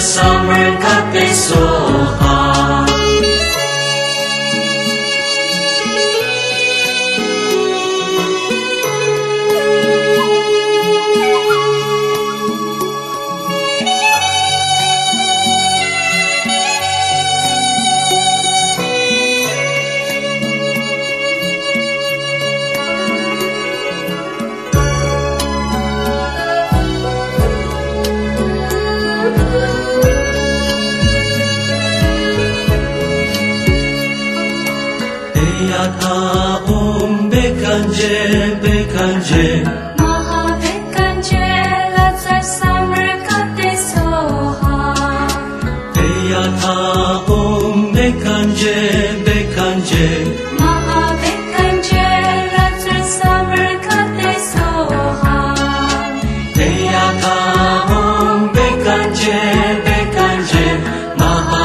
summer cut their soul. kanje be kanje maha be soha eya om be kanje be kanje maha soha eya om be kanje be kanje maha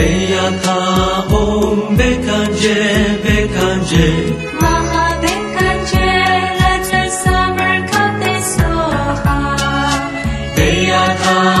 Eyyaka om bekancı bekancı Maha bekancı la sabr kate soha Eyyaka